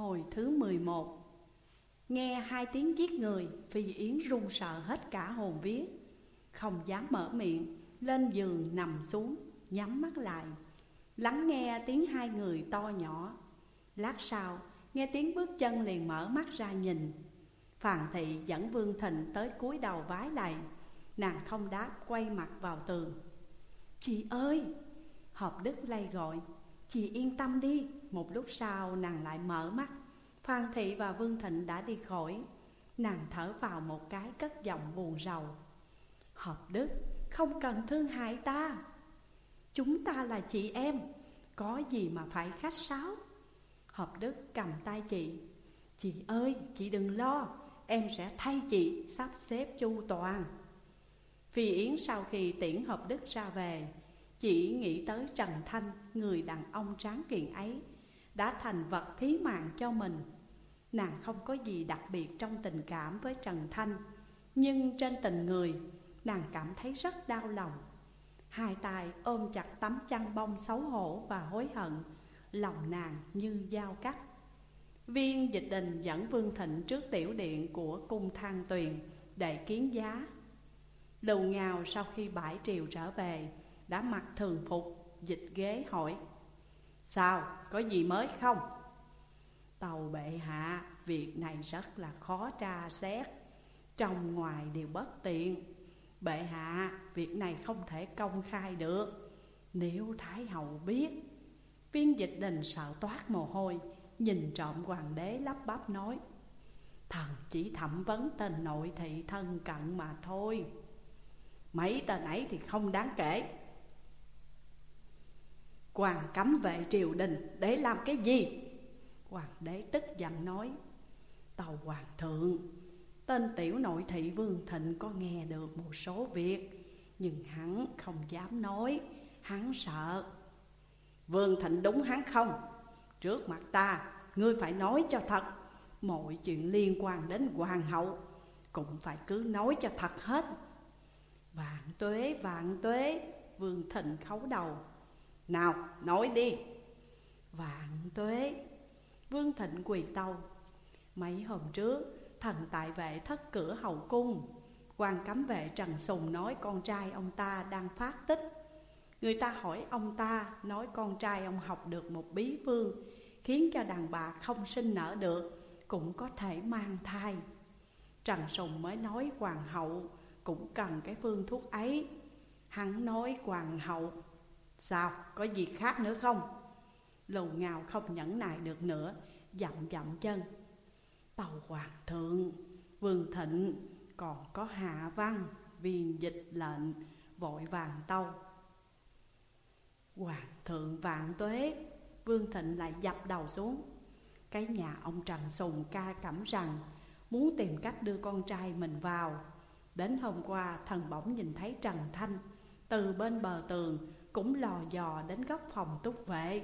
Hồi thứ 11 Nghe hai tiếng giết người, Phi Yến run sợ hết cả hồn vía, Không dám mở miệng, Lên giường nằm xuống, Nhắm mắt lại. Lắng nghe tiếng hai người to nhỏ. Lát sau, nghe tiếng bước chân liền mở mắt ra nhìn. Phàn thị dẫn Vương Thịnh tới cúi đầu vái lạy Nàng không đáp quay mặt vào tường. Chị ơi! Hợp Đức lay gọi. Chị yên tâm đi một lúc sau, nàng lại mở mắt. Phan Thị và Vương Thịnh đã đi khỏi. Nàng thở vào một cái cất giọng buồn rầu. Hợp Đức, không cần thương hại ta. Chúng ta là chị em, Có gì mà phải khách sáo? Hợp Đức cầm tay chị. Chị ơi, chị đừng lo, Em sẽ thay chị sắp xếp chu toàn. Phi Yến sau khi tiễn Hợp Đức ra về, Chỉ nghĩ tới Trần Thanh, Người đàn ông tráng kiện ấy đã thành vật thí mạng cho mình. Nàng không có gì đặc biệt trong tình cảm với Trần Thanh, Nhưng trên tình người, Nàng cảm thấy rất đau lòng. Hai tay ôm chặt tấm chăn bông xấu hổ và hối hận, Lòng nàng như dao cắt. Viên dịch đình dẫn Vương Thịnh trước tiểu điện của cung thang tuyền Để kiến giá. Lù ngào sau khi bãi triều trở về, Đã mặc thường phục, dịch ghế hỏi Sao? Có gì mới không? Tàu bệ hạ, Việc này rất là khó tra xét. Trong ngoài đều bất tiện. Bệ hạ, Việc này không thể công khai được. Nếu Thái Hậu biết Viên dịch đình sợ toát mồ hôi, Nhìn trộm hoàng đế lắp bắp nói, Thần chỉ thẩm vấn tên nội thị thân cận mà thôi. Mấy tên ấy thì không đáng kể. Hoàng cấm vệ triều đình để làm cái gì? Hoàng đế tức giận nói Tàu hoàng thượng Tên tiểu nội thị Vương Thịnh có nghe được một số việc Nhưng hắn không dám nói Hắn sợ Vương Thịnh đúng hắn không? Trước mặt ta Ngươi phải nói cho thật Mọi chuyện liên quan đến hoàng hậu Cũng phải cứ nói cho thật hết Vạn tuế, vạn tuế Vương Thịnh khấu đầu nào, nói đi. Vạn tuế Vương Thịnh quỳ tâu Mấy hôm trước Thần tại vệ thất cửa hậu cung. Quan cấm vệ Trần Sùng nói con trai ông ta đang phát tích. Người ta hỏi ông ta nói con trai ông học được một bí phương Khiến cho đàn bà không sinh nở được Cũng có thể mang thai. Trần Sùng mới nói hoàng hậu Cũng cần cái phương thuốc ấy. Hắn nói hoàng hậu Sao? Có gì khác nữa không? Lù ngào không nhẫn nại được nữa, Dậm dậm chân. Tàu hoàng thượng, Vương thịnh, còn có hạ văn, Viên dịch lệnh, vội vàng tâu. Hoàng thượng vạn tuế, Vương Thịnh lại dập đầu xuống. Cái nhà ông Trần Sùng ca cẩm rằng Muốn tìm cách đưa con trai mình vào. Đến hôm qua, thần bỗng nhìn thấy Trần Thanh Từ bên bờ tường cũng lò dò đến góc phòng túc vệ.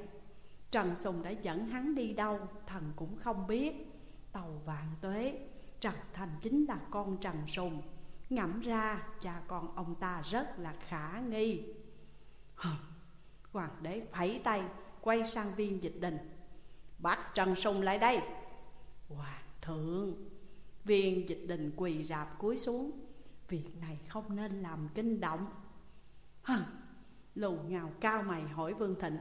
Trần Sùng đã dẫn hắn đi đâu, Thần cũng không biết. Tàu vạn tuế, Trần Thành chính là con Trần Sùng. Ngẫm ra, cha con ông ta rất là khả nghi. Hoàng đế phẩy tay, Quay sang viên dịch đình. Bắt Trần Sùng lại đây. Hoàng thượng, Viên dịch đình quỳ rạp cúi xuống. Việc này không nên làm kinh động. Hừ Lù ngào cao mày hỏi Vương Thịnh.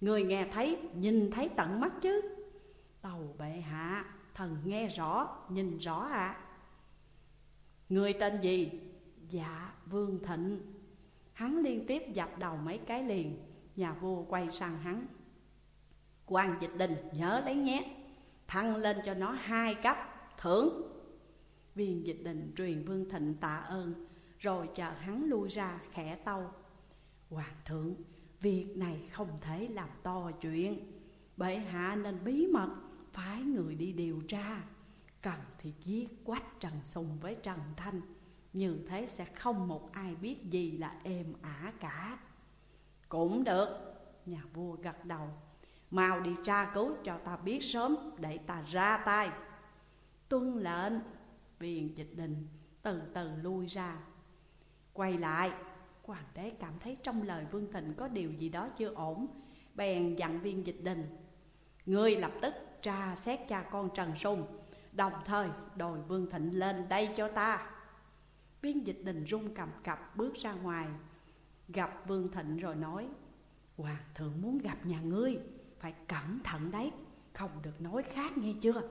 Người nghe thấy, nhìn thấy tận mắt chứ? Tàu bệ hạ, thần nghe rõ, nhìn rõ ạ. À. Người tên gì? Dạ, Vương Thịnh. Hắn liên tiếp dập đầu mấy cái liền Nhà vua quay sang hắn. Quan dịch đình nhớ lấy nhé Thăng lên cho nó hai cấp thưởng. Viên dịch đình truyền Vương Thịnh tạ ơn Rồi chờ hắn lui ra khẽ tâu. Hoàng thượng, Việc này không thể làm to chuyện. Bệ hạ nên bí mật, Phái người đi điều tra. Cần thì giết quách Trần Sùng với Trần Thanh. Như thế sẽ không một ai biết gì là êm ả cả. Cũng được, Nhà vua gật đầu. Mau đi tra cứu cho ta biết sớm, Để ta ra tay. Tuân lệnh, Viên dịch đình từ từ lui ra. Quay lại Hoàng đế cảm thấy trong lời Vương Thịnh có điều gì đó chưa ổn, Bèn dặn viên dịch đình, Ngươi lập tức tra xét cha con Trần Sùng, Đồng thời đòi Vương Thịnh lên đây cho ta. Viên dịch đình rung cầm cập bước ra ngoài, Gặp Vương Thịnh rồi nói, Hoàng thượng muốn gặp nhà ngươi, Phải cẩn thận đấy, Không được nói khác nghe chưa?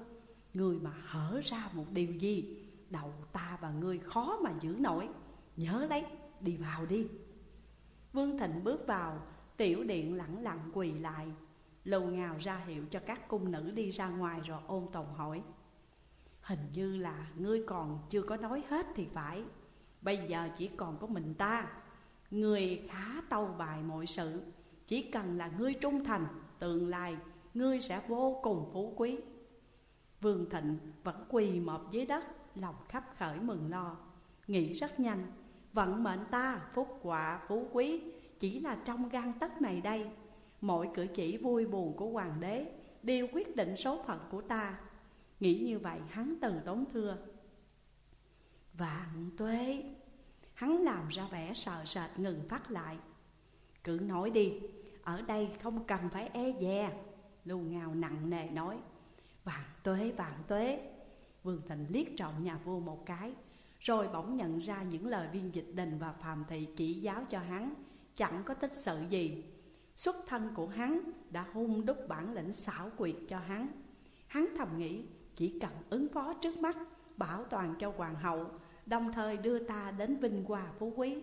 Ngươi mà hở ra một điều gì, Đầu ta và ngươi khó mà giữ nổi, Nhớ lấy đi vào đi. Vương Thịnh bước vào, Tiểu điện lẳng lặng quỳ lại. Lầu ngào ra hiệu cho các cung nữ đi ra ngoài rồi ôn tồn hỏi. Hình như là ngươi còn chưa có nói hết thì phải. Bây giờ chỉ còn có mình ta. Ngươi khá tâu bài mọi sự. Chỉ cần là ngươi trung thành, Tương lai, ngươi sẽ vô cùng phú quý. Vương Thịnh vẫn quỳ mọp dưới đất, Lòng khắp khởi mừng lo. Nghĩ rất nhanh Vận mệnh ta, phúc quả phú quý, Chỉ là trong gan tất này đây. Mỗi cử chỉ vui buồn của hoàng đế Đều quyết định số phận của ta. Nghĩ như vậy, hắn từ tốn thưa. Vạn tuế. Hắn làm ra vẻ sợ sệt ngừng phát lại. Cứ nói đi, Ở đây không cần phải e dè. Lưu ngào nặng nề nói, Vạn tuế vạn tuế. Vương Thịnh liếc trọng nhà vua một cái rồi bỗng nhận ra những lời viên dịch đình và phàm thị chỉ giáo cho hắn, Chẳng có tích sự gì. Xuất thân của hắn đã hung đúc bản lĩnh xảo quyệt cho hắn. Hắn thầm nghĩ, chỉ cần ứng phó trước mắt, Bảo toàn cho hoàng hậu, Đồng thời đưa ta đến vinh hoa phú quý.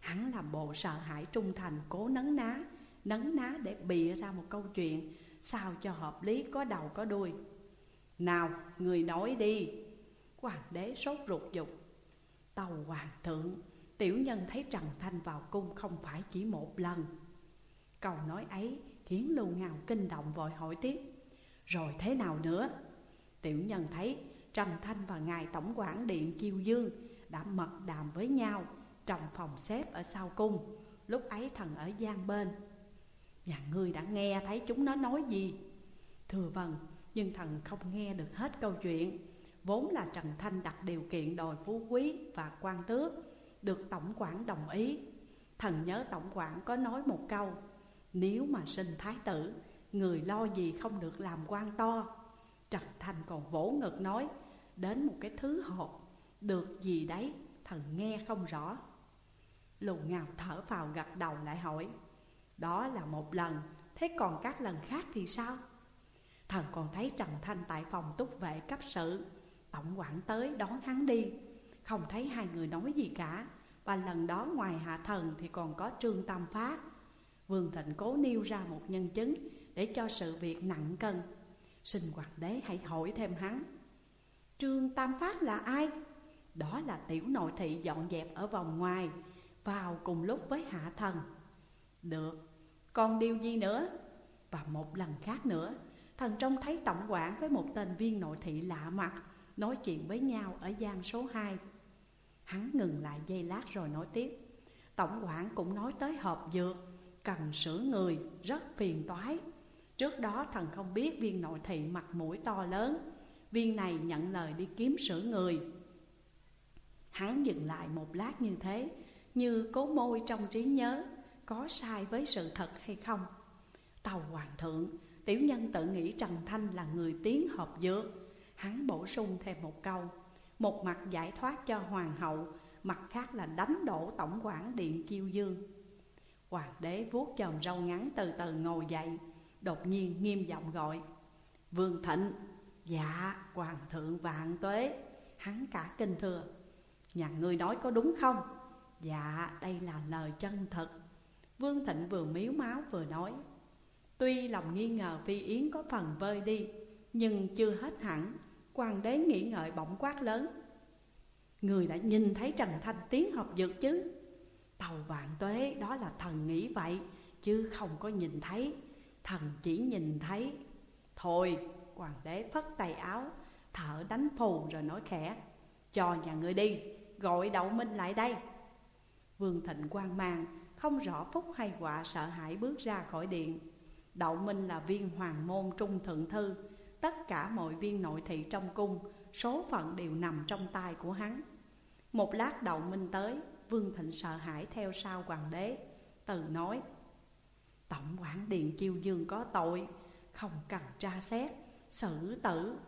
Hắn làm bộ sợ hãi trung thành, cố nấn ná Nấn ná để bịa ra một câu chuyện Sao cho hợp lý, có đầu có đuôi. Nào, người nói đi. Hoàng đế sốt ruột dục. Tàu hoàng thượng. Tiểu nhân thấy Trần Thanh vào cung không phải chỉ một lần. Câu nói ấy khiến Lưu Ngào kinh động vội hỏi tiếp. Rồi thế nào nữa? Tiểu nhân thấy Trần Thanh và ngài tổng quản điện Kiêu Dương Đã mật đàm với nhau Trong phòng xếp ở sau cung. Lúc ấy thần ở gian bên. Nhà ngươi đã nghe thấy chúng nó nói gì? Thưa vâng Nhưng thần không nghe được hết câu chuyện. Vốn là Trần Thanh đặt điều kiện đòi phú quý và quan tước, Được tổng quản đồng ý. Thần nhớ tổng quản có nói một câu, Nếu mà sinh thái tử, Người lo gì không được làm quan to. Trần Thanh còn vỗ ngực nói, Đến một cái thứ hộp Được gì đấy, thần nghe không rõ. Lù ngào thở vào gật đầu lại hỏi, Đó là một lần, Thế còn các lần khác thì sao? Thần còn thấy Trần Thanh tại phòng túc vệ cấp sự Tổng quản tới đón hắn đi. Không thấy hai người nói gì cả. Và lần đó ngoài hạ thần thì còn có Trương Tam Phát. Vương Thịnh cố nêu ra một nhân chứng Để cho sự việc nặng cân. Xin hoàng đế hãy hỏi thêm hắn. Trương Tam Phát là ai? Đó là tiểu nội thị dọn dẹp ở vòng ngoài Vào cùng lúc với hạ thần. Được, còn điều gì nữa? Và một lần khác nữa Thần trông thấy tổng quản với một tên viên nội thị lạ mặt Nói chuyện với nhau ở gian số 2 Hắn ngừng lại giây lát rồi nói tiếp. Tổng quản cũng nói tới hộp dược, Cần sửa người, rất phiền toái. Trước đó thần không biết viên nội thị mặt mũi to lớn. Viên này nhận lời đi kiếm sửa người. Hắn dừng lại một lát như thế, Như cố môi trong trí nhớ, Có sai với sự thật hay không? Tàu hoàng thượng, Tiểu nhân tự nghĩ Trần Thanh là người tiến hợp dược. Hắn bổ sung thêm một câu. Một mặt giải thoát cho hoàng hậu, Mặt khác là đánh đổ tổng quản điện kiêu dương. Hoàng đế vuốt chòm râu ngắn từ từ ngồi dậy, Đột nhiên nghiêm giọng gọi, Vương Thịnh. Dạ hoàng thượng vạn tuế. Hắn cả kinh thưa Nhà ngươi nói có đúng không? Dạ đây là lời chân thật Vương Thịnh vừa miếu máu vừa nói, Tuy lòng nghi ngờ Phi Yến có phần vơi đi, Nhưng chưa hết hẳn Hoàng đế nghĩ ngợi bỗng quát lớn. Người đã nhìn thấy Trần Thanh tiến học dược chứ? Tàu vạn tuế, đó là thần nghĩ vậy, Chứ không có nhìn thấy. Thần chỉ nhìn thấy. Thôi, hoàng đế phất tay áo, Thở đánh phù rồi nói khẽ. Cho nhà người đi, Gọi đậu minh lại đây. Vương Thịnh quan mang, Không rõ phúc hay quả sợ hãi bước ra khỏi điện. Đậu Minh là viên hoàng môn trung thượng thư Tất cả mọi viên nội thị trong cung, Số phận đều nằm trong tay của hắn. Một lát Đậu Minh tới, Vương Thịnh sợ hãi theo sau hoàng đế, Từ nói, Tổng quản Điện Chiêu Dương có tội, Không cần tra xét, Xử tử.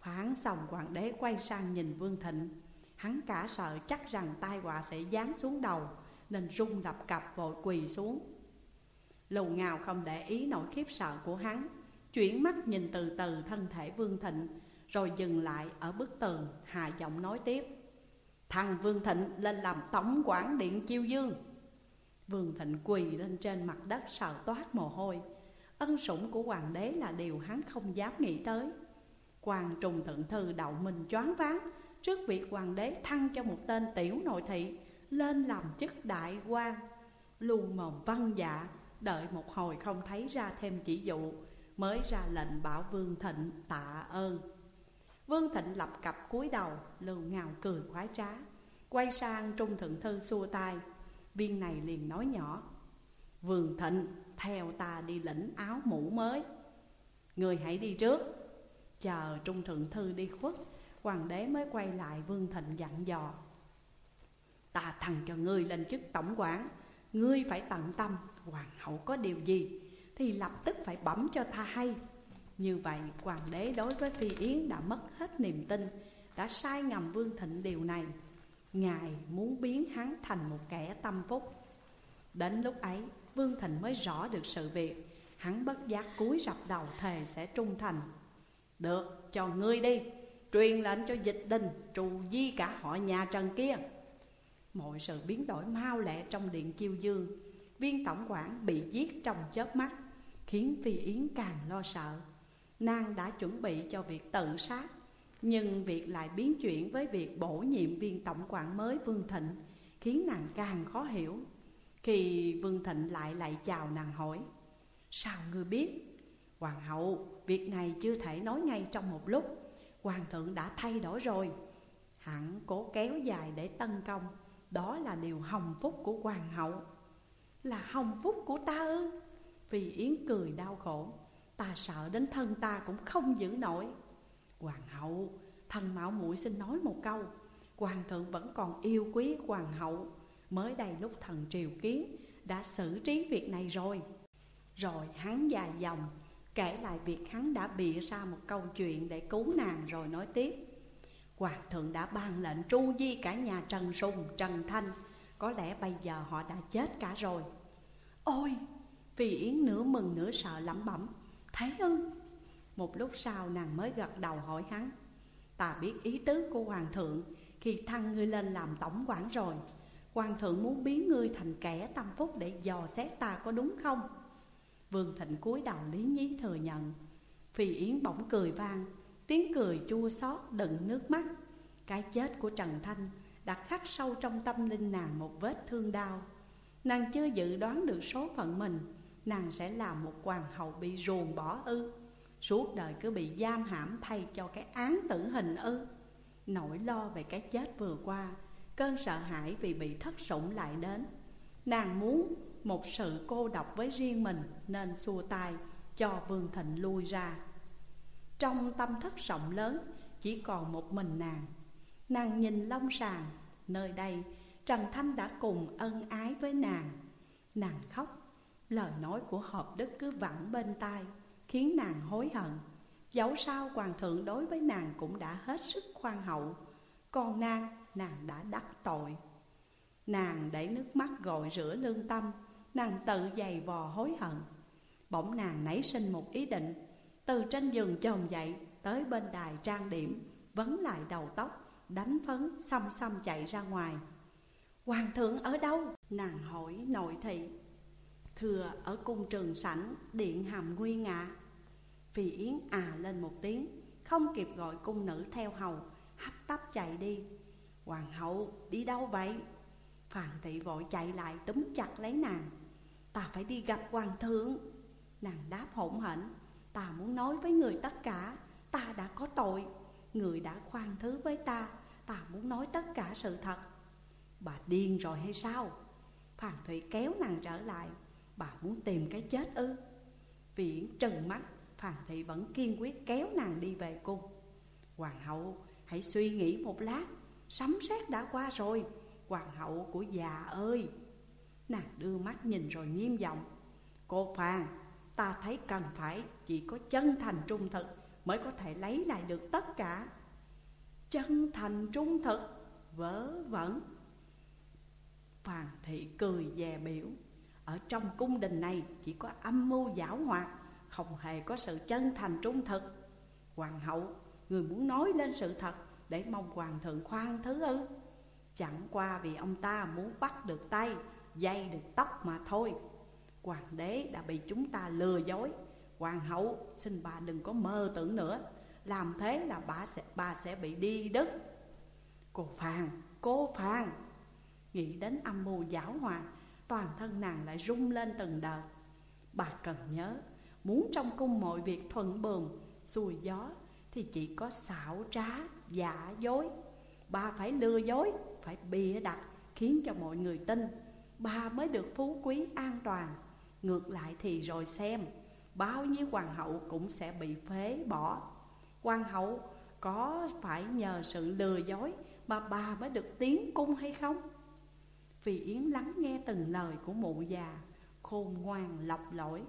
Phán xong hoàng đế quay sang nhìn Vương Thịnh. Hắn cả sợ chắc rằng tai họa sẽ giáng xuống đầu, Nên rung lập cập vội quỳ xuống. Lù ngào không để ý nỗi khiếp sợ của hắn Chuyển mắt nhìn từ từ thân thể Vương Thịnh, Rồi dừng lại ở bức tường, hạ giọng nói tiếp. Thằng Vương Thịnh lên làm tổng quản điện chiêu dương. Vương Thịnh quỳ lên trên mặt đất sợ toát mồ hôi. Ân sủng của hoàng đế là điều hắn không dám nghĩ tới. Hoàng trùng thượng thư đậu mình choáng váng Trước việc hoàng đế thăng cho một tên tiểu nội thị, Lên làm chức đại quan. Luôn mồm văn dạ Đợi một hồi không thấy ra thêm chỉ dụ. Mới ra lệnh bảo Vương Thịnh tạ ơn. Vương Thịnh lập cặp cúi đầu Lưu ngào cười khoái trá, Quay sang Trung Thượng Thư xua tay. Viên này liền nói nhỏ, Vương Thịnh, theo ta đi lĩnh áo mũ mới. Người hãy đi trước. Chờ Trung Thượng Thư đi khuất, Hoàng đế mới quay lại Vương Thịnh dặn dò, Ta thằng cho ngươi lên chức tổng quản, Ngươi phải tận tâm, Hoàng hậu có điều gì thì lập tức phải bẩm cho ta hay. Như vậy hoàng đế đối với Phi Yến đã mất hết niềm tin Đã sai ngầm Vương Thịnh điều này. Ngài muốn biến hắn thành một kẻ tâm phúc. Đến lúc ấy Vương Thịnh mới rõ được sự việc. Hắn bất giác cúi rập đầu thề sẽ trung thành. Được, cho ngươi đi Truyền lệnh cho dịch đình Trù di cả họ nhà Trần kia. Mọi sự biến đổi mau lẹ trong điện chiêu dương. Viên tổng quản bị giết trong chớp mắt. Khiến Phi Yến càng lo sợ. Nàng đã chuẩn bị cho việc tự sát Nhưng việc lại biến chuyển với việc bổ nhiệm viên tổng quản mới Vương Thịnh Khiến nàng càng khó hiểu. Khi Vương Thịnh lại lại chào nàng hỏi Sao ngươi biết? Hoàng hậu, việc này chưa thể nói ngay trong một lúc. Hoàng thượng đã thay đổi rồi. Hẳn cố kéo dài để tân công. Đó là điều hồng phúc của hoàng hậu. Là hồng phúc của ta ư? Vì Yến cười đau khổ Ta sợ đến thân ta cũng không giữ nổi. Hoàng hậu Thần mạo muội xin nói một câu Hoàng thượng vẫn còn yêu quý hoàng hậu. Mới đây lúc thần triều kiến Đã xử trí việc này rồi. Rồi hắn dài dòng Kể lại việc hắn đã bịa ra một câu chuyện để cứu nàng rồi nói tiếp. Hoàng thượng đã ban lệnh tru di cả nhà Trần Sùng, Trần Thanh. Có lẽ bây giờ họ đã chết cả rồi. Ôi, Phi Yến nửa mừng nửa sợ lẩm bẩm Thấy ư Một lúc sau nàng mới gật đầu hỏi hắn, Ta biết ý tứ của Hoàng thượng, Khi thăng ngươi lên làm tổng quản rồi, Hoàng thượng muốn biến ngươi thành kẻ tâm phúc để dò xét ta có đúng không? Vương Thịnh cúi đầu lý nhí thừa nhận. Phi Yến bỗng cười vang, Tiếng cười chua xót đựng nước mắt. Cái chết của Trần Thanh đã khắc sâu trong tâm linh nàng một vết thương đau. Nàng chưa dự đoán được số phận mình Nàng sẽ là một hoàng hậu bị ruồng bỏ ư. Suốt đời cứ bị giam hãm thay cho cái án tử hình ư. Nỗi lo về cái chết vừa qua, Cơn sợ hãi vì bị thất sủng lại đến. Nàng muốn một sự cô độc với riêng mình Nên xua tay, cho Vương Thịnh lui ra. Trong tâm thất rộng lớn, chỉ còn một mình nàng. Nàng nhìn long sàng, Nơi đây, Trần Thanh đã cùng ân ái với nàng. Nàng khóc Lời nói của hợp đức cứ vẳng bên tai Khiến nàng hối hận. Dẫu sao hoàng thượng đối với nàng cũng đã hết sức khoan hậu Còn nàng, nàng đã đắc tội. Nàng để nước mắt gội rửa lương tâm Nàng tự dày vò hối hận. Bỗng nàng nảy sinh một ý định Từ trên giường chồm dậy Tới bên đài trang điểm Vấn lại đầu tóc Đánh phấn xăm xăm chạy ra ngoài. Hoàng thượng ở đâu? Nàng hỏi nội thị thừa ở cung trường sảnh, Điện hàm nguy ngạ Phi Yến à lên một tiếng, Không kịp gọi cung nữ theo hầu, Hấp tấp chạy đi. Hoàng hậu, đi đâu vậy? Phàn thị vội chạy lại túm chặt lấy nàng. Ta phải đi gặp hoàng thượng. Nàng đáp hỗn hển, Ta muốn nói với người tất cả, Ta đã có tội. Người đã khoan thứ với ta Ta muốn nói tất cả sự thật. Bà điên rồi hay sao? Phàn Thụy kéo nàng trở lại. Bà muốn tìm cái chết ư? Viễn trừng mắt Phàn Thị vẫn kiên quyết kéo nàng đi về cung Hoàng hậu hãy suy nghĩ một lát Sấm sét đã qua rồi Hoàng hậu của già ơi. Nàng đưa mắt nhìn rồi nghiêm giọng Cô phàn, Ta thấy cần phải chỉ có chân thành trung thực Mới có thể lấy lại được tất cả. Chân thành trung thực? Vớ vẩn. Phàn thị cười dè biểu. Ở trong cung đình này chỉ có âm mưu giảo hoạt Không hề có sự chân thành trung thực. Hoàng hậu, người muốn nói lên sự thật Để mong hoàng thượng khoan thứ ư? Chẳng qua vì ông ta muốn bắt được tay Dây được tóc mà thôi. Hoàng đế đã bị chúng ta lừa dối. Hoàng hậu xin bà đừng có mơ tưởng nữa. Làm thế là bà sẽ, bà sẽ bị đi đứt Cô phàn cô phàn Nghĩ đến âm mưu giảo hòa Toàn thân nàng lại rung lên từng đợt. Bà cần nhớ Muốn trong cung mọi việc thuận bờm Xuôi gió Thì chỉ có xảo trá, giả dối. Bà phải lừa dối Phải bịa đặt Khiến cho mọi người tin. Bà mới được phú quý an toàn. Ngược lại thì rồi xem Bao nhiêu hoàng hậu cũng sẽ bị phế bỏ. Hoàng hậu có phải nhờ sự lừa dối Mà bà mới được tiến cung hay không? Vì Yến lắng nghe từng lời của mụ già Khôn ngoan lọc lỗi.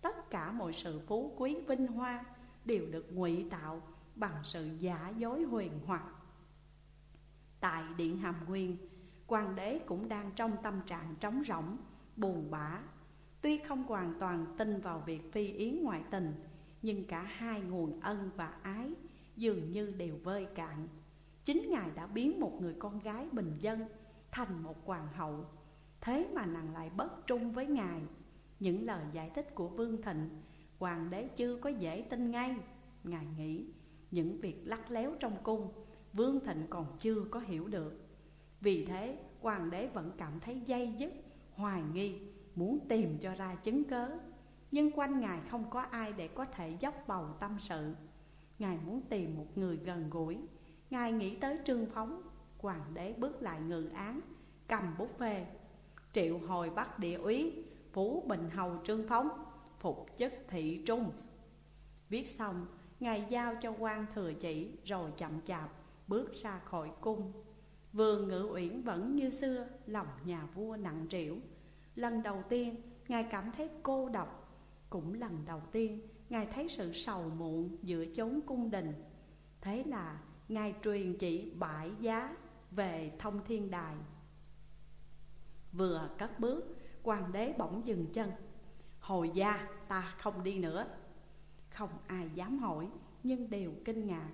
Tất cả mọi sự phú quý vinh hoa Đều được ngụy tạo bằng sự giả dối huyền hoặc. Tại Điện Hàm Nguyên Hoàng đế cũng đang trong tâm trạng trống rỗng, buồn bã. Tuy không hoàn toàn tin vào việc phi yến ngoại tình Nhưng cả hai nguồn ân và ái dường như đều vơi cạn. Chính Ngài đã biến một người con gái bình dân thành một hoàng hậu. Thế mà nàng lại bất trung với Ngài. Những lời giải thích của Vương Thịnh Hoàng đế chưa có dễ tin ngay. Ngài nghĩ những việc lắc léo trong cung Vương Thịnh còn chưa có hiểu được. Vì thế hoàng đế vẫn cảm thấy dây dứt, hoài nghi Muốn tìm cho ra chứng cớ. Nhưng quanh ngài không có ai để có thể dốc bầu tâm sự. Ngài muốn tìm một người gần gũi. Ngài nghĩ tới trương phóng Hoàng đế bước lại ngự án, Cầm bút phê. Triệu hồi bắt địa úy Phú Bình Hầu Trương Phóng, Phục chức thị trung. Viết xong, Ngài giao cho quan thừa chỉ Rồi chậm chạp bước ra khỏi cung. Vườn ngự uyển vẫn như xưa, Lòng nhà vua nặng trĩu. Lần đầu tiên, Ngài cảm thấy cô độc. Cũng lần đầu tiên, Ngài thấy sự sầu muộn giữa chốn cung đình. Thế là Ngài truyền chỉ bãi giá về thông thiên đài. Vừa cất bước, Hoàng đế bỗng dừng chân. Hồi gia, ta không đi nữa. Không ai dám hỏi, Nhưng đều kinh ngạc.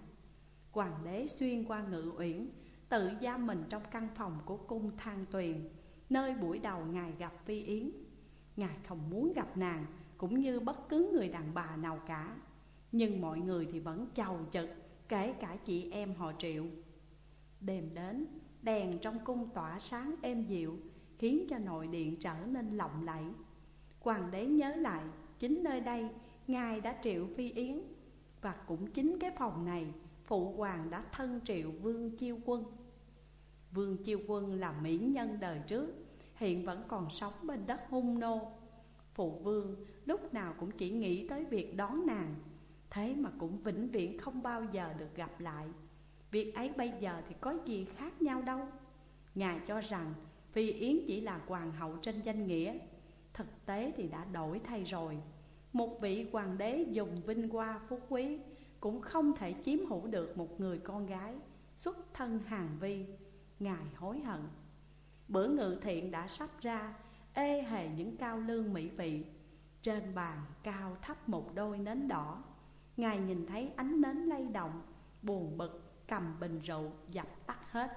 Hoàng đế xuyên qua ngự uyển, Tự giam mình trong căn phòng của cung thang tuyền, Nơi buổi đầu Ngài gặp Phi Yến. Ngài không muốn gặp nàng, Cũng như bất cứ người đàn bà nào cả. Nhưng mọi người thì vẫn chầu chực, Kể cả chị em họ triệu. Đêm đến, Đèn trong cung tỏa sáng êm dịu, Khiến cho nội điện trở nên lộng lẫy. Hoàng đế nhớ lại, Chính nơi đây, Ngài đã triệu Phi Yến. Và cũng chính cái phòng này, Phụ hoàng đã thân triệu Vương Chiêu Quân. Vương Chiêu Quân là mỹ nhân đời trước, Hiện vẫn còn sống bên đất hung nô. Phụ vương lúc nào cũng chỉ nghĩ tới việc đón nàng, Thế mà cũng vĩnh viễn không bao giờ được gặp lại. Việc ấy bây giờ thì có gì khác nhau đâu. Ngài cho rằng Phi Yến chỉ là hoàng hậu trên danh nghĩa, Thực tế thì đã đổi thay rồi. Một vị hoàng đế dùng vinh hoa phú quý Cũng không thể chiếm hữu được một người con gái Xuất thân hàng vi. Ngài hối hận. Bữa ngự thiện đã sắp ra, Ê hề những cao lương mỹ vị. Trên bàn cao thấp một đôi nến đỏ. Ngài nhìn thấy ánh nến lay động, Buồn bực cầm bình rượu dập tắt hết.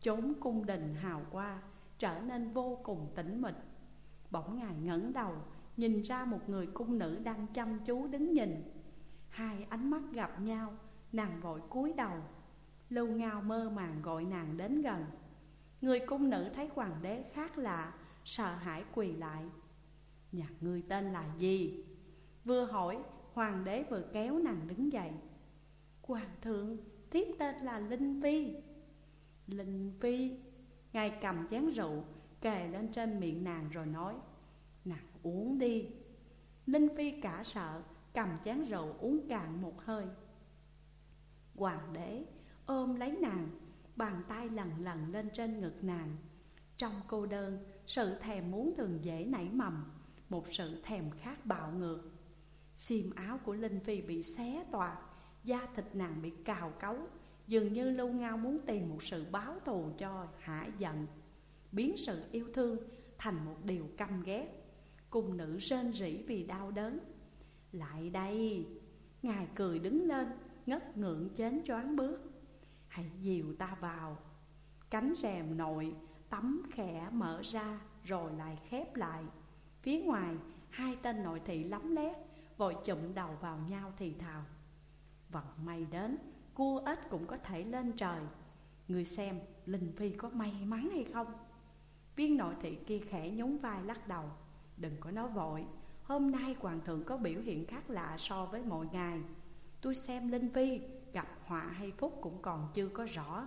Chốn cung đình hào qua, Trở nên vô cùng tĩnh mịch. Bỗng ngài ngẩng đầu, Nhìn ra một người cung nữ đang chăm chú đứng nhìn. Hai ánh mắt gặp nhau, Nàng vội cúi đầu, Lưu ngao mơ màng gọi nàng đến gần. Người cung nữ thấy hoàng đế khác lạ, Sợ hãi quỳ lại. Nhà ngươi tên là gì? Vừa hỏi, hoàng đế vừa kéo nàng đứng dậy. Hoàng thượng tiếp tên là Linh Vi Linh Vi Ngài cầm chén rượu, Kề lên trên miệng nàng rồi nói, Nàng uống đi. Linh Phi cả sợ, Cầm chén rượu uống cạn một hơi. Hoàng đế ôm lấy nàng, Bàn tay lần lần lên trên ngực nàng. Trong cô đơn, Sự thèm muốn thường dễ nảy mầm, Một sự thèm khát bạo ngược. Xiêm áo của Linh Phi bị xé toạc Da thịt nàng bị cào cấu, Dường như Lưu Ngao muốn tìm một sự báo thù cho hả giận. Biến sự yêu thương thành một điều căm ghét. Cùng nữ rên rỉ vì đau đớn. Lại đây, Ngài cười đứng lên, Ngất ngượng chến choáng bước. Hãy dìu ta vào. Cánh rèm nội tấm khẽ mở ra Rồi lại khép lại. Phía ngoài, hai tên nội thị lắm lét Vội chụm đầu vào nhau thì thào. Vận may đến, Cua ếch cũng có thể lên trời. Người xem, Linh Phi có may mắn hay không? Viên nội thị kia khẽ nhún vai lắc đầu. Đừng có nói vội. Hôm nay hoàng thượng có biểu hiện khác lạ so với mọi ngày. Tôi xem Linh Phi, gặp họa hay phúc cũng còn chưa có rõ.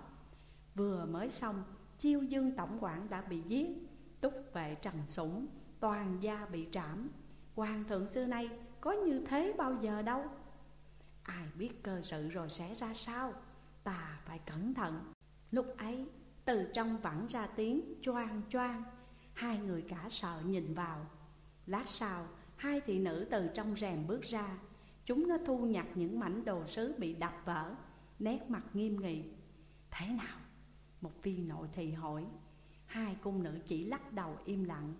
Vừa mới xong, Chiêu dương tổng quản đã bị giết. Túc vệ trần sủng, Toàn gia bị trảm. Hoàng thượng xưa nay có như thế bao giờ đâu. Ai biết cơ sự rồi sẽ ra sao? Ta phải cẩn thận. Lúc ấy, từ trong vẳng ra tiếng choang choang, Hai người cả sợ nhìn vào. Lát sau, hai thị nữ từ trong rèm bước ra. Chúng nó thu nhặt những mảnh đồ sứ bị đập vỡ, Nét mặt nghiêm nghị. Thế nào? Một phi nội thị hỏi. Hai cung nữ chỉ lắc đầu im lặng.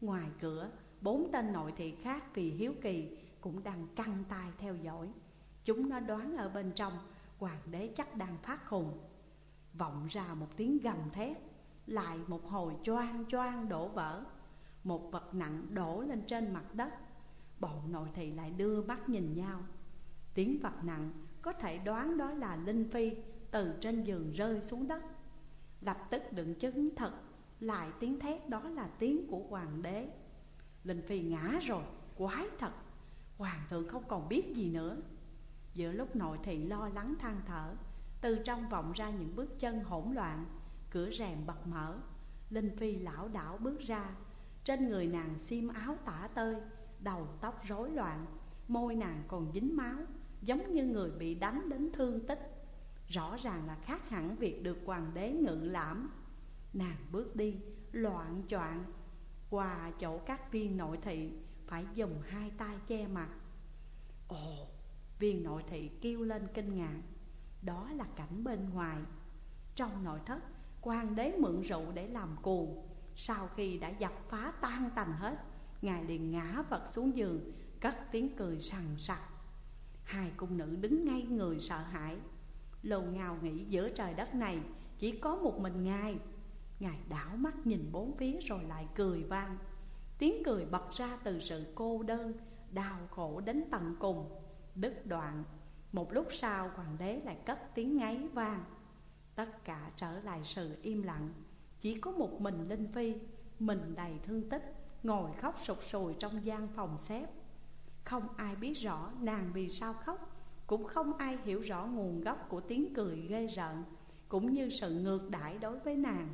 Ngoài cửa, Bốn tên nội thị khác vì hiếu kỳ, Cũng đang căng tay theo dõi. Chúng nó đoán ở bên trong Hoàng đế chắc đang phát khùng Vọng ra một tiếng gầm thét Lại một hồi choang choang đổ vỡ. Một vật nặng đổ lên trên mặt đất. Bọn nội thị lại đưa mắt nhìn nhau. Tiếng vật nặng có thể đoán đó là Linh Phi Từ trên giường rơi xuống đất. Lập tức đựng chứng thật Lại tiếng thét đó là tiếng của hoàng đế. Linh Phi ngã rồi, quái thật. Hoàng thượng không còn biết gì nữa. Giữa lúc nội thị lo lắng than thở, Từ trong vọng ra những bước chân hỗn loạn, Cửa rèm bật mở. Linh Phi lão đảo bước ra, Trên người nàng xiêm áo tả tơi, Đầu tóc rối loạn, Môi nàng còn dính máu, Giống như người bị đánh đến thương tích. Rõ ràng là khác hẳn việc được hoàng đế ngự lãm. Nàng bước đi, loạn choạng, Qua chỗ các viên nội thị, Phải dùng hai tay che mặt. Ồ Viên nội thị kêu lên kinh ngạc. Đó là cảnh bên ngoài. Trong nội thất Hoàng đế mượn rượu để làm cuồng. Sau khi đã dập phá tan tành hết, Ngài liền ngã vật xuống giường, Cất tiếng cười sằn sặc. Hai cung nữ đứng ngay người sợ hãi. Lầu ngào nghĩ giữa trời đất này Chỉ có một mình Ngài. Ngài đảo mắt nhìn bốn phía rồi lại cười vang. Tiếng cười bật ra từ sự cô đơn, Đau khổ đến tận cùng. Đứt đoạn. Một lúc sau, hoàng đế lại cất tiếng ngáy vang. Tất cả trở lại sự im lặng. Chỉ có một mình Linh Phi, Mình đầy thương tích, Ngồi khóc sụt sùi trong gian phòng xếp. Không ai biết rõ nàng vì sao khóc, Cũng không ai hiểu rõ nguồn gốc của tiếng cười ghê rợn, Cũng như sự ngược đãi đối với nàng.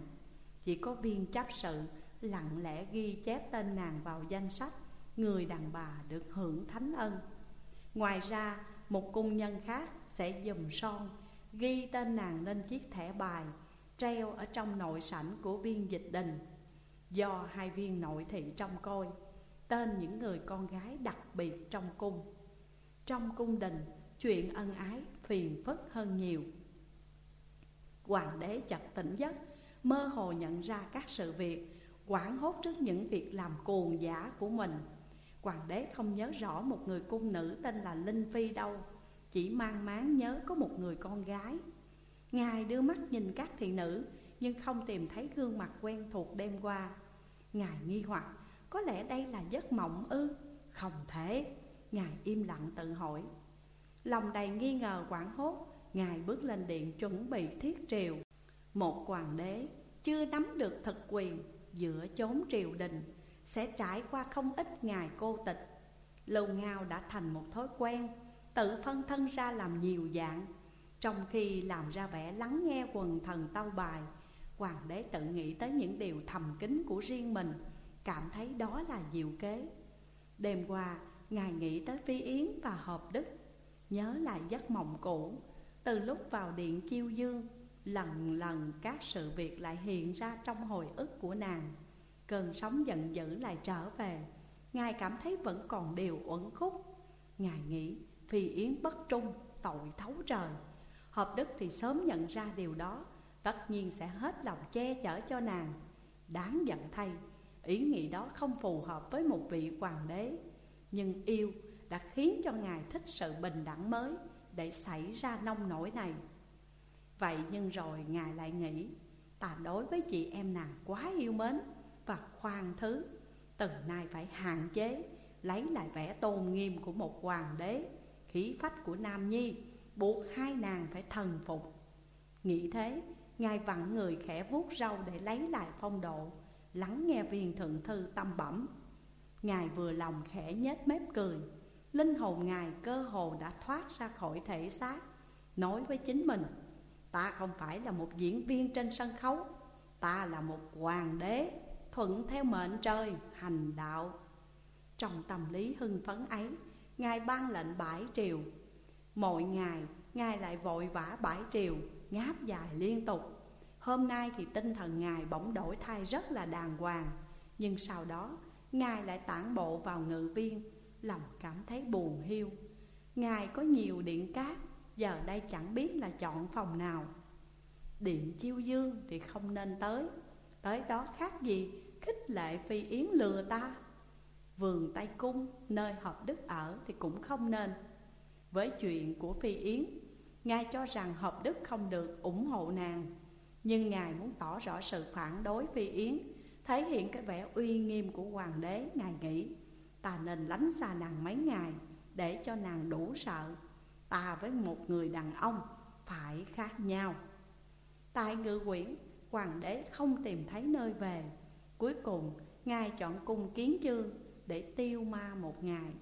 Chỉ có viên chấp sự lặng lẽ ghi chép tên nàng vào danh sách Người đàn bà được hưởng thánh ân. Ngoài ra, một cung nhân khác sẽ dùng son, Ghi tên nàng lên chiếc thẻ bài, Treo ở trong nội sảnh của viên dịch đình. Do hai viên nội thị trông coi, Tên những người con gái đặc biệt trong cung. Trong cung đình, chuyện ân ái phiền phức hơn nhiều. Hoàng đế chợt tỉnh giấc, Mơ hồ nhận ra các sự việc Quảng hốt trước những việc làm cuồng giả của mình. Hoàng đế không nhớ rõ một người cung nữ tên là Linh Phi đâu, Chỉ mang máng nhớ có một người con gái. Ngài đưa mắt nhìn các thị nữ, Nhưng không tìm thấy gương mặt quen thuộc đêm qua. Ngài nghi hoặc, Có lẽ đây là giấc mộng ư? Không thể, Ngài im lặng tự hỏi. Lòng đầy nghi ngờ quảng hốt, Ngài bước lên điện chuẩn bị thiết triều. Một hoàng đế chưa nắm được thực quyền, Giữa chốn triều đình. Sẽ trải qua không ít ngày cô tịch. Lưu Ngao đã thành một thói quen Tự phân thân ra làm nhiều dạng. Trong khi làm ra vẻ lắng nghe quần thần tâu bài Hoàng đế tự nghĩ tới những điều thầm kín của riêng mình Cảm thấy đó là diệu kế. Đêm qua, Ngài nghĩ tới Phi Yến và Hợp Đức Nhớ lại giấc mộng cũ. Từ lúc vào điện chiêu dương Lần lần các sự việc lại hiện ra trong hồi ức của nàng. Cơn sóng giận dữ lại trở về. Ngài cảm thấy vẫn còn điều uẩn khúc. Ngài nghĩ Phi Yến bất trung, tội thấu trời. Hợp đức thì sớm nhận ra điều đó, Tất nhiên sẽ hết lòng che chở cho nàng. Đáng giận thay, Ý nghĩ đó không phù hợp với một vị hoàng đế. Nhưng yêu đã khiến cho Ngài thích sự bình đẳng mới Để xảy ra nông nổi này. Vậy nhưng rồi Ngài lại nghĩ Ta đối với chị em nàng quá yêu mến và khoan thứ. Từ nay phải hạn chế, Lấy lại vẻ tôn nghiêm của một hoàng đế. Khí phách của Nam Nhi Buộc hai nàng phải thần phục. Nghĩ thế, Ngài vặn người khẽ vuốt râu để lấy lại phong độ, Lắng nghe viên thượng thư tâm bẩm. Ngài vừa lòng khẽ nhếch mép cười. Linh hồn Ngài cơ hồ đã thoát ra khỏi thể xác. Nói với chính mình, Ta không phải là một diễn viên trên sân khấu, Ta là một hoàng đế. Thuận theo mệnh trời, hành đạo. Trong tâm lý hưng phấn ấy, Ngài ban lệnh bãi triều. Mỗi ngày, Ngài lại vội vã bãi triều, Ngáp dài liên tục. Hôm nay thì tinh thần Ngài bỗng đổi thay rất là đàng hoàng, Nhưng sau đó, Ngài lại tản bộ vào ngự viên, Lòng cảm thấy buồn hiu. Ngài có nhiều điện cát, Giờ đây chẳng biết là chọn phòng nào. Điện chiêu dương thì không nên tới Tới đó khác gì Khích lệ phi yến lừa ta. Vườn Tây Cung, nơi hợp đức ở thì cũng không nên. Với chuyện của phi yến, Ngài cho rằng hợp đức không được ủng hộ nàng. Nhưng Ngài muốn tỏ rõ sự phản đối phi yến, Thể hiện cái vẻ uy nghiêm của hoàng đế. Ngài nghĩ, Ta nên lánh xa nàng mấy ngày Để cho nàng đủ sợ. Ta với một người đàn ông phải khác nhau. Tại ngự quyển Hoàng đế không tìm thấy nơi về. Cuối cùng, Ngài chọn cung kiến chương Để tiêu ma một ngày.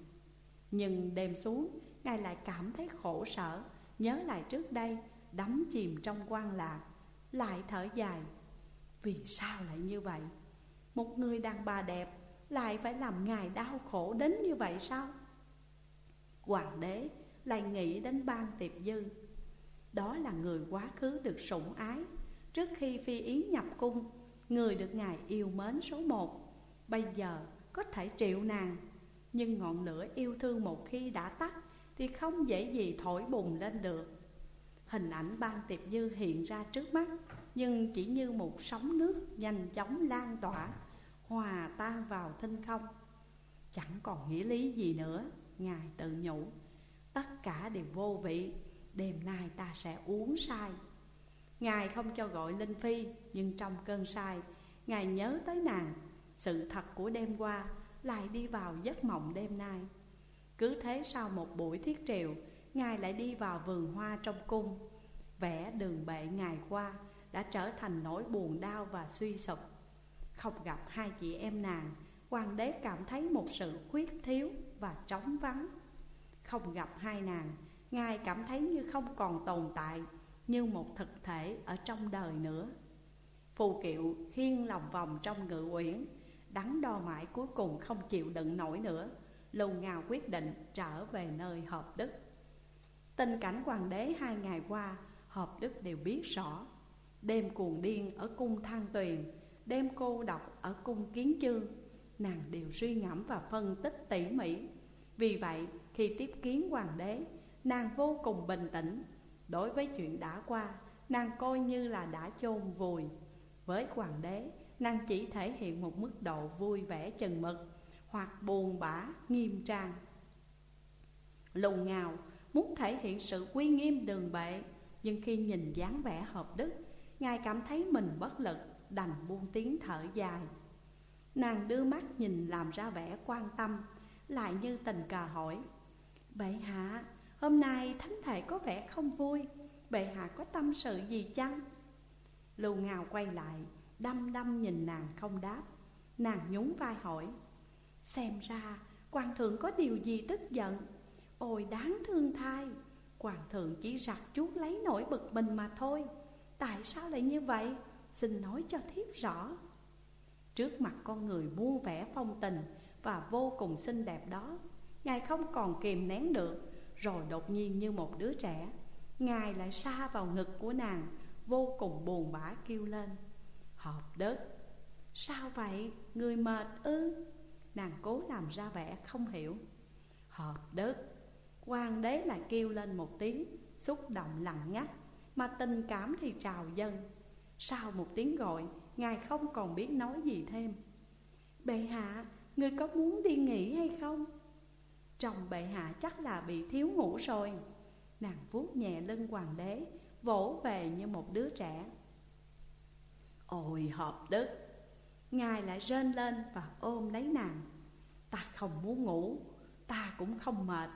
Nhưng đêm xuống, Ngài lại cảm thấy khổ sở, Nhớ lại trước đây, Đắm chìm trong quan lạc, Lại thở dài. Vì sao lại như vậy? Một người đàn bà đẹp Lại phải làm ngài đau khổ đến như vậy sao? Hoàng đế lại nghĩ đến ban tiệp dư. Đó là người quá khứ được sủng ái Trước khi phi yến nhập cung. Người được ngài yêu mến số một. Bây giờ có thể triệu nàng, Nhưng ngọn lửa yêu thương một khi đã tắt Thì không dễ gì thổi bùng lên được. Hình ảnh ban tiệp dư hiện ra trước mắt, Nhưng chỉ như một sóng nước nhanh chóng lan tỏa, Hòa tan vào thinh không. Chẳng còn nghĩa lý gì nữa, Ngài tự nhủ, Tất cả đều vô vị, Đêm nay ta sẽ uống sai Ngài không cho gọi Linh Phi, Nhưng trong cơn say, Ngài nhớ tới nàng. Sự thật của đêm qua Lại đi vào giấc mộng đêm nay. Cứ thế sau một buổi thiết triều, Ngài lại đi vào vườn hoa trong cung. Vẽ đường bệ ngày qua Đã trở thành nỗi buồn đau và suy sụp. Không gặp hai chị em nàng, Hoàng đế cảm thấy một sự khuyết thiếu và trống vắng. Không gặp hai nàng, Ngài cảm thấy như không còn tồn tại. Như một thực thể ở trong đời nữa. Phù kiệu khiên lòng vòng trong ngự uyển, Đắn đo mãi cuối cùng không chịu đựng nổi nữa, lù ngào quyết định trở về nơi hợp đức. Tình cảnh hoàng đế hai ngày qua, Hợp đức đều biết rõ. Đêm cuồng điên ở cung thang tuyền, Đêm cô độc ở cung kiến chương, Nàng đều suy ngẫm và phân tích tỉ mỉ. Vì vậy, khi tiếp kiến hoàng đế, Nàng vô cùng bình tĩnh Đối với chuyện đã qua Nàng coi như là đã chôn vùi. Với hoàng đế Nàng chỉ thể hiện một mức độ vui vẻ chừng mực Hoặc buồn bã, nghiêm trang. Lùng ngào muốn thể hiện sự quy nghiêm đường bệ Nhưng khi nhìn dáng vẻ hợp đức Ngài cảm thấy mình bất lực Đành buông tiếng thở dài. Nàng đưa mắt nhìn làm ra vẻ quan tâm Lại như tình cờ hỏi Bệ hạ Hôm nay thánh thể có vẻ không vui, Bệ hạ có tâm sự gì chăng? Lưu Ngào quay lại, Đăm đăm nhìn nàng không đáp. Nàng nhún vai hỏi, Xem ra hoàng thượng có điều gì tức giận? Ôi đáng thương thai Hoàng thượng chỉ rặt chuốt lấy nỗi bực mình mà thôi. Tại sao lại như vậy? Xin nói cho thiếp rõ. Trước mặt con người muôn vẻ phong tình Và vô cùng xinh đẹp đó, Ngài không còn kìm nén được rồi đột nhiên như một đứa trẻ Ngài lại xa vào ngực của nàng, Vô cùng buồn bã kêu lên Hợp đất, Sao vậy? Người mệt ư? Nàng cố làm ra vẻ không hiểu Hợp đất quan đế lại kêu lên một tiếng, Xúc động lặng ngắt, Mà tình cảm thì trào dâng Sau một tiếng gọi, Ngài không còn biết nói gì thêm Bệ hạ, Người có muốn đi nghỉ hay không? Chồng bệ hạ chắc là bị thiếu ngủ rồi. Nàng vuốt nhẹ lưng hoàng đế, Vỗ về như một đứa trẻ. Ôi, hợp đức! Ngài lại rên lên và ôm lấy nàng. Ta không muốn ngủ, Ta cũng không mệt,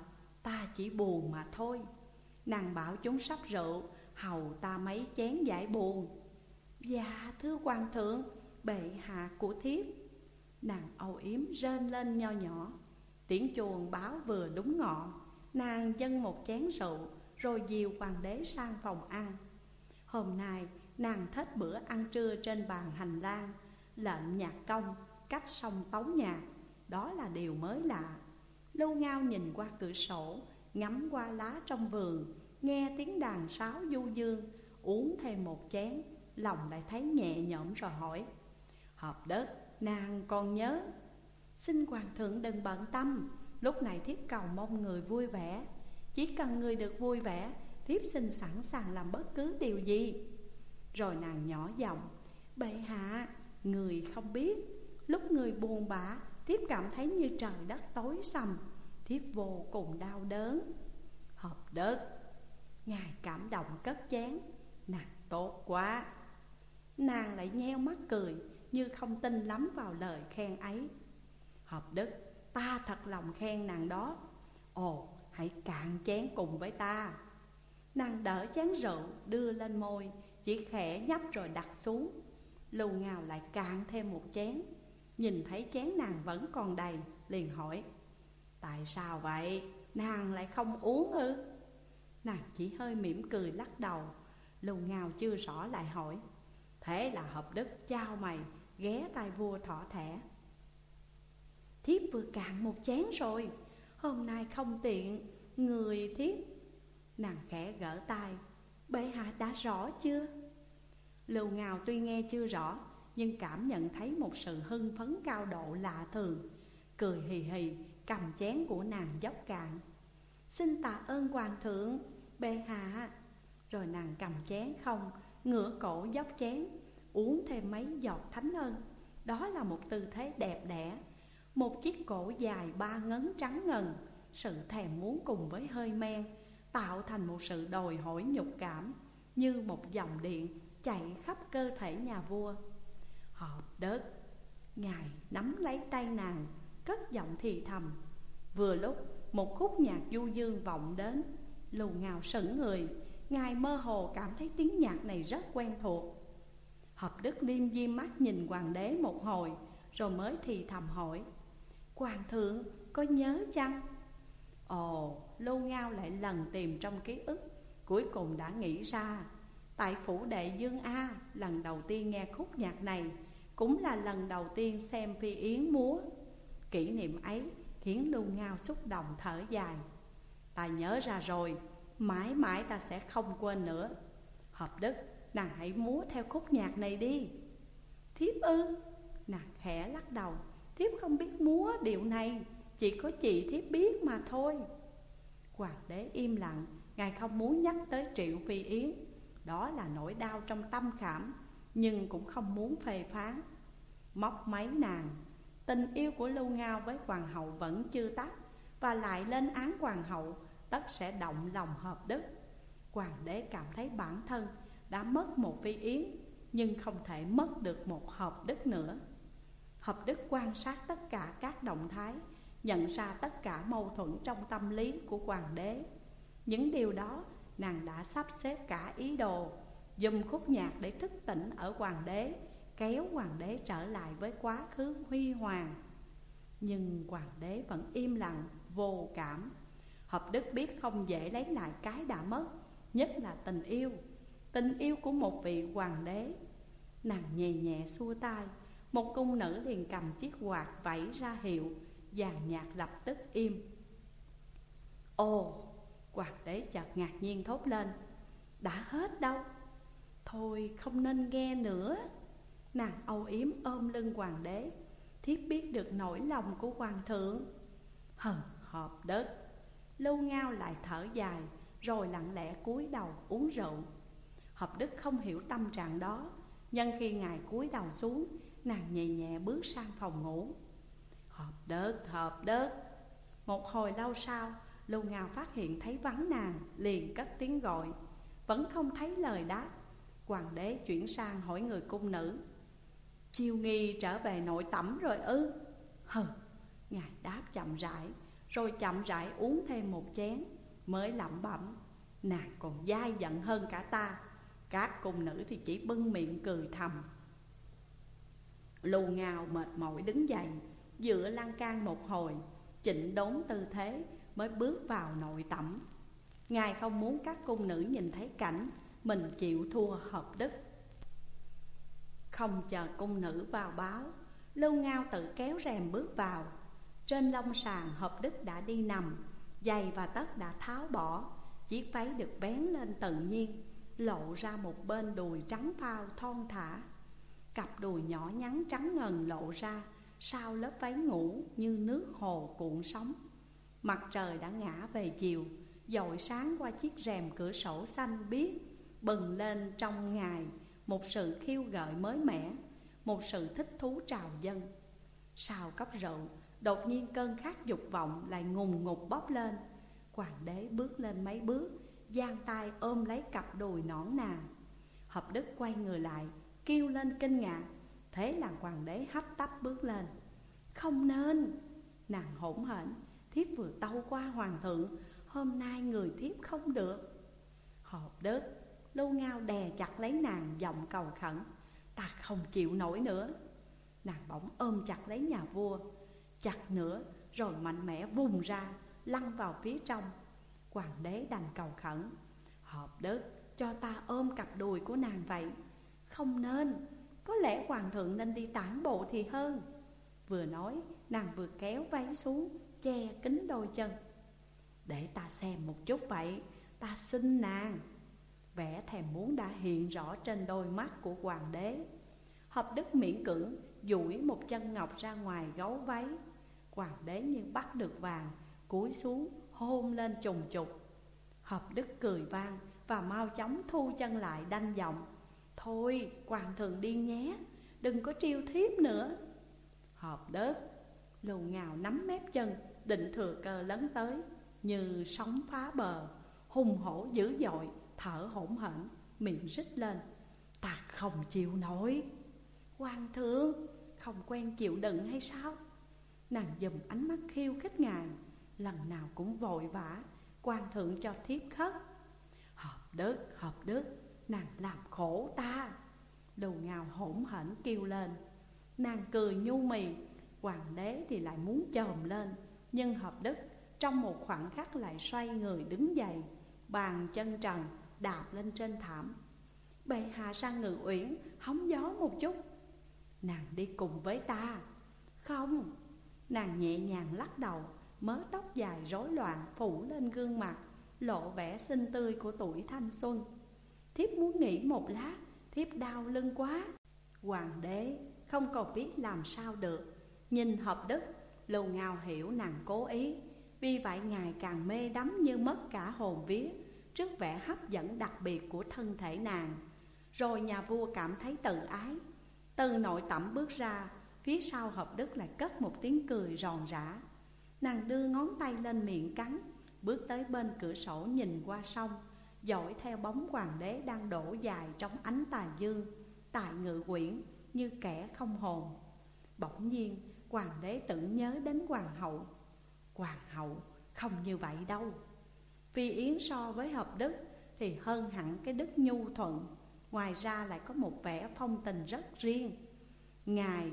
Ta chỉ buồn mà thôi. Nàng bảo chúng sắp rượu, Hầu ta mấy chén giải buồn. Dạ thưa hoàng thượng, Bệ hạ của thiếp. Nàng âu yếm rên lên nho nhỏ. Tiếng chuồng báo vừa đúng ngọ Nàng dâng một chén rượu, Rồi dìu hoàng đế sang phòng ăn. Hôm nay, nàng thết bữa ăn trưa trên bàn hành lang, Lệnh nhạc công, cách sông tấu nhạc. Đó là điều mới lạ. Lâu ngao nhìn qua cửa sổ, Ngắm qua lá trong vườn, Nghe tiếng đàn sáo du dương, Uống thêm một chén, Lòng lại thấy nhẹ nhõm rồi hỏi, Hợp đất nàng còn nhớ Xin hoàng thượng đừng bận tâm. Lúc này thiếp cầu mong người vui vẻ. Chỉ cần người được vui vẻ Thiếp xin sẵn sàng làm bất cứ điều gì. Rồi nàng nhỏ giọng Bệ hạ, người không biết. Lúc người buồn bã Thiếp cảm thấy như trời đất tối sầm. Thiếp vô cùng đau đớn. Hợp đất Ngài cảm động cất chén Nàng tốt quá. Nàng lại nheo mắt cười Như không tin lắm vào lời khen ấy. Hợp đức, Ta thật lòng khen nàng đó. Ồ, hãy cạn chén cùng với ta. Nàng đỡ chén rượu, đưa lên môi, Chỉ khẽ nhấp rồi đặt xuống. Lưu ngào lại cạn thêm một chén. Nhìn thấy chén nàng vẫn còn đầy, Liền hỏi, Tại sao vậy? Nàng lại không uống ư? Nàng chỉ hơi mỉm cười lắc đầu. Lưu ngào chưa rõ lại hỏi, Thế là hợp đức trao mày, Ghé tay vua thỏ thẻ. Thiếp vừa cạn một chén rồi. Hôm nay không tiện, Người thiếp. Nàng khẽ gỡ tay. Bệ hạ đã rõ chưa? Lưu ngào tuy nghe chưa rõ, Nhưng cảm nhận thấy một sự hưng phấn cao độ lạ thường. Cười hì hì, cầm chén của nàng dốc cạn. Xin tạ ơn hoàng thượng, Bệ hạ. Rồi nàng cầm chén không, Ngửa cổ dốc chén, Uống thêm mấy giọt thánh ơn. Đó là một tư thế đẹp đẽ một chiếc cổ dài ba ngấn trắng ngần, Sự thèm muốn cùng với hơi men Tạo thành một sự đòi hỏi nhục cảm, Như một dòng điện chạy khắp cơ thể nhà vua. Hợp đất Ngài nắm lấy tay nàng, Cất giọng thì thầm. Vừa lúc, một khúc nhạc du dương vọng đến, Lù ngào sững người, Ngài mơ hồ cảm thấy tiếng nhạc này rất quen thuộc. Hợp đức liêm diêm mắt nhìn hoàng đế một hồi, Rồi mới thì thầm hỏi Hoàng thượng có nhớ chăng? Ồ, Lô Ngao lại lần tìm trong ký ức Cuối cùng đã nghĩ ra. Tại phủ đệ Dương A Lần đầu tiên nghe khúc nhạc này Cũng là lần đầu tiên xem phi yến múa. Kỷ niệm ấy khiến Lô Ngao xúc động thở dài. Ta nhớ ra rồi Mãi mãi ta sẽ không quên nữa. Hợp đức Nàng hãy múa theo khúc nhạc này đi. Thiếp ư? Nàng khẽ lắc đầu. Thiếp không biết múa điệu này, Chỉ có chị thiếp biết mà thôi. Hoàng đế im lặng, Ngài không muốn nhắc tới Triệu Phi Yến. Đó là nỗi đau trong tâm khảm, Nhưng cũng không muốn phê phán. Móc máy nàng, Tình yêu của Lưu Ngao với hoàng hậu vẫn chưa tắt, Và lại lên án hoàng hậu, Tất sẽ động lòng hợp đức. Hoàng đế cảm thấy bản thân đã mất một phi yến, Nhưng không thể mất được một hợp đức nữa. Hợp đức quan sát tất cả các động thái Nhận ra tất cả mâu thuẫn trong tâm lý của hoàng đế. Những điều đó nàng đã sắp xếp cả ý đồ Dùm khúc nhạc để thức tỉnh ở hoàng đế Kéo hoàng đế trở lại với quá khứ huy hoàng. Nhưng hoàng đế vẫn im lặng, vô cảm. Hợp đức biết không dễ lấy lại cái đã mất Nhất là tình yêu. Tình yêu của một vị hoàng đế. Nàng nhẹ nhẹ xua tay một cung nữ liền cầm chiếc quạt vẫy ra hiệu giàn nhạc lập tức im. Ồ, quạt đế chợt ngạc nhiên thốt lên Đã hết đâu. Thôi không nên nghe nữa. Nàng âu yếm ôm lưng hoàng đế Thiếp biết được nỗi lòng của hoàng thượng. Hờn họp đất Lưu Ngao lại thở dài Rồi lặng lẽ cúi đầu uống rượu. Hợp Đức không hiểu tâm trạng đó Nhân khi ngài cúi đầu xuống Nàng nhẹ nhẹ bước sang phòng ngủ. Hợp đớt, Hợp đớt. Một hồi lâu sau Lưu Ngao phát hiện thấy vắng nàng Liền cất tiếng gọi. Vẫn không thấy lời đáp. Hoàng đế chuyển sang hỏi người cung nữ. Chiêu nghi trở về nội tẩm rồi ư? Hừ Ngài đáp chậm rãi Rồi chậm rãi uống thêm một chén Mới lẩm bẩm. Nàng còn dai giận hơn cả ta. Các cung nữ thì chỉ bưng miệng cười thầm. Lù ngào mệt mỏi đứng dậy Dựa lan can một hồi, Chỉnh đốn tư thế Mới bước vào nội tẩm. Ngài không muốn các cung nữ nhìn thấy cảnh Mình chịu thua hợp đức. Không chờ cung nữ vào báo, Lưu Ngao tự kéo rèm bước vào. Trên lông sàn hợp đức đã đi nằm, Giày và tất đã tháo bỏ, Chiếc váy được bén lên tự nhiên, Lộ ra một bên đùi trắng phao thon thả. Cặp đùi nhỏ nhắn trắng ngần lộ ra, Sau lớp váy ngủ như nước hồ cuộn sóng. Mặt trời đã ngã về chiều, Dội sáng qua chiếc rèm cửa sổ xanh biếc, Bừng lên trong ngày Một sự khiêu gợi mới mẻ, Một sự thích thú trào dân Sau cốc rượu, Đột nhiên cơn khát dục vọng lại ngùng ngục bóp lên. Hoàng đế bước lên mấy bước, giang tay ôm lấy cặp đùi nõn nà. Hợp đức quay người lại Kêu lên kinh ngạc. Thế là hoàng đế hấp tấp bước lên. Không nên, Nàng hỗn hển, Thiếp vừa tâu qua hoàng thượng, Hôm nay người thiếp không được. Hợp đớt Lưu ngao đè chặt lấy nàng, giọng cầu khẩn. Ta không chịu nổi nữa. Nàng bỗng ôm chặt lấy nhà vua. Chặt nữa, rồi mạnh mẽ vùng ra, Lăn vào phía trong. Hoàng đế đành cầu khẩn. Hợp đớt cho ta ôm cặp đùi của nàng vậy. Không nên. Có lẽ hoàng thượng nên đi tản bộ thì hơn. Vừa nói, nàng vừa kéo váy xuống, Che kín đôi chân. Để ta xem một chút vậy, Ta xin nàng. Vẻ thèm muốn đã hiện rõ trên đôi mắt của hoàng đế. Hợp đức miễn cưỡng, duỗi một chân ngọc ra ngoài gấu váy. Hoàng đế như bắt được vàng, Cúi xuống, hôn lên trùng trục Hợp đức cười vang Và mau chóng thu chân lại đanh giọng. Thôi hoàng thượng đi nhé. Đừng có triêu thiếp nữa. Hợp đớt Lù ngào nắm mép chân Định thừa cơ lấn tới. Như sóng phá bờ Hùng hổ dữ dội Thở hổn hển Miệng rít lên. Ta không chịu nổi. Hoàng thượng Không quen chịu đựng hay sao? Nàng dùm ánh mắt khiêu khích ngài Lần nào cũng vội vã quan thượng cho thiếp khất. Hợp đức, hợp đức Nàng làm khổ ta. Đầu ngào hỗn hển kêu lên. Nàng cười nhu mì. Hoàng đế thì lại muốn chồm lên. Nhưng hợp đức, trong một khoảnh khắc lại xoay người đứng dậy. Bàn chân trần đạp lên trên thảm. Bệ hạ sang ngự uyển, hóng gió một chút. Nàng đi cùng với ta. Không. Nàng nhẹ nhàng lắc đầu, Mớ tóc dài rối loạn phủ lên gương mặt, Lộ vẻ xinh tươi của tuổi thanh xuân. Thiếp muốn nghỉ một lát, Thiếp đau lưng quá. Hoàng đế không còn biết làm sao được. Nhìn hợp đức lầu ngào hiểu nàng cố ý. Vì vậy ngài càng mê đắm như mất cả hồn vía, Trước vẻ hấp dẫn đặc biệt của thân thể nàng. Rồi nhà vua cảm thấy tự ái. Từ nội tẩm bước ra, Phía sau hợp đức lại cất một tiếng cười ròn rã. Nàng đưa ngón tay lên miệng cắn, Bước tới bên cửa sổ nhìn qua sông. Dõi theo bóng hoàng đế đang đổ dài trong ánh tà dương Tại ngự quyển như kẻ không hồn. Bỗng nhiên hoàng đế tự nhớ đến hoàng hậu. Hoàng hậu không như vậy đâu. Phi Yến so với hợp đức thì hơn hẳn cái đức nhu thuận. Ngoài ra lại có một vẻ phong tình rất riêng. Ngài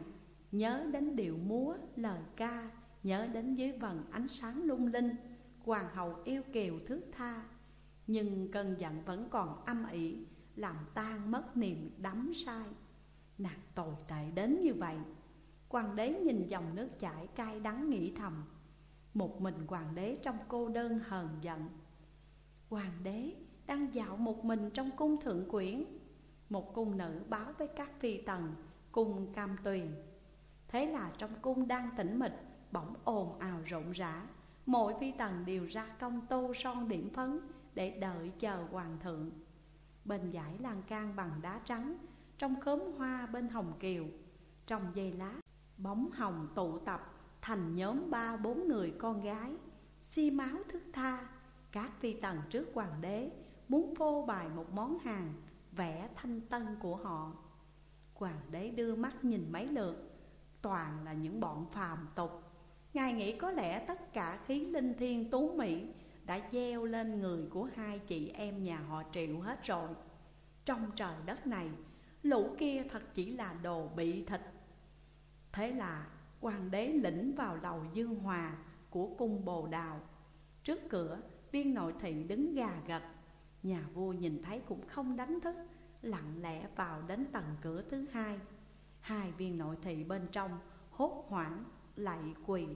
nhớ đến điệu múa, lời ca Nhớ đến dưới vần ánh sáng lung linh. Hoàng hậu yêu kiều thước tha. Nhưng cơn giận vẫn còn âm ỉ, Làm tan mất niềm đắm sai Nàng tồi tệ đến như vậy. Hoàng đế nhìn dòng nước chảy cay đắng nghĩ thầm. Một mình hoàng đế trong cô đơn hờn giận. Hoàng đế đang dạo một mình trong cung thượng quyển. Một cung nữ báo với các phi tần, Cung cam tuyền Thế là trong cung đang tĩnh mịch, Bỗng ồn ào rộn rã. Mỗi phi tần đều ra công tô son điểm phấn để đợi chờ hoàng thượng. Bên dải lan can bằng đá trắng, Trong khóm hoa bên hồng kiều. Trong dây lá Bóng hồng tụ tập, Thành nhóm ba bốn người con gái. Si máu thức tha, Các phi tần trước hoàng đế Muốn phô bày một món hàng Vẽ thanh tân của họ. Hoàng đế đưa mắt nhìn mấy lượt, Toàn là những bọn phàm tục. Ngài nghĩ có lẽ tất cả khí linh thiên tú mỹ đã gieo lên người của hai chị em nhà họ triệu hết rồi. Trong trời đất này, Lũ kia thật chỉ là đồ bị thịt. Thế là hoàng đế lĩnh vào lầu dương hòa của cung bồ đào. Trước cửa, viên nội thị đứng gà gật. Nhà vua nhìn thấy cũng không đánh thức, Lặng lẽ vào đến tầng cửa thứ hai. Hai viên nội thị bên trong hốt hoảng, lạy quỳ.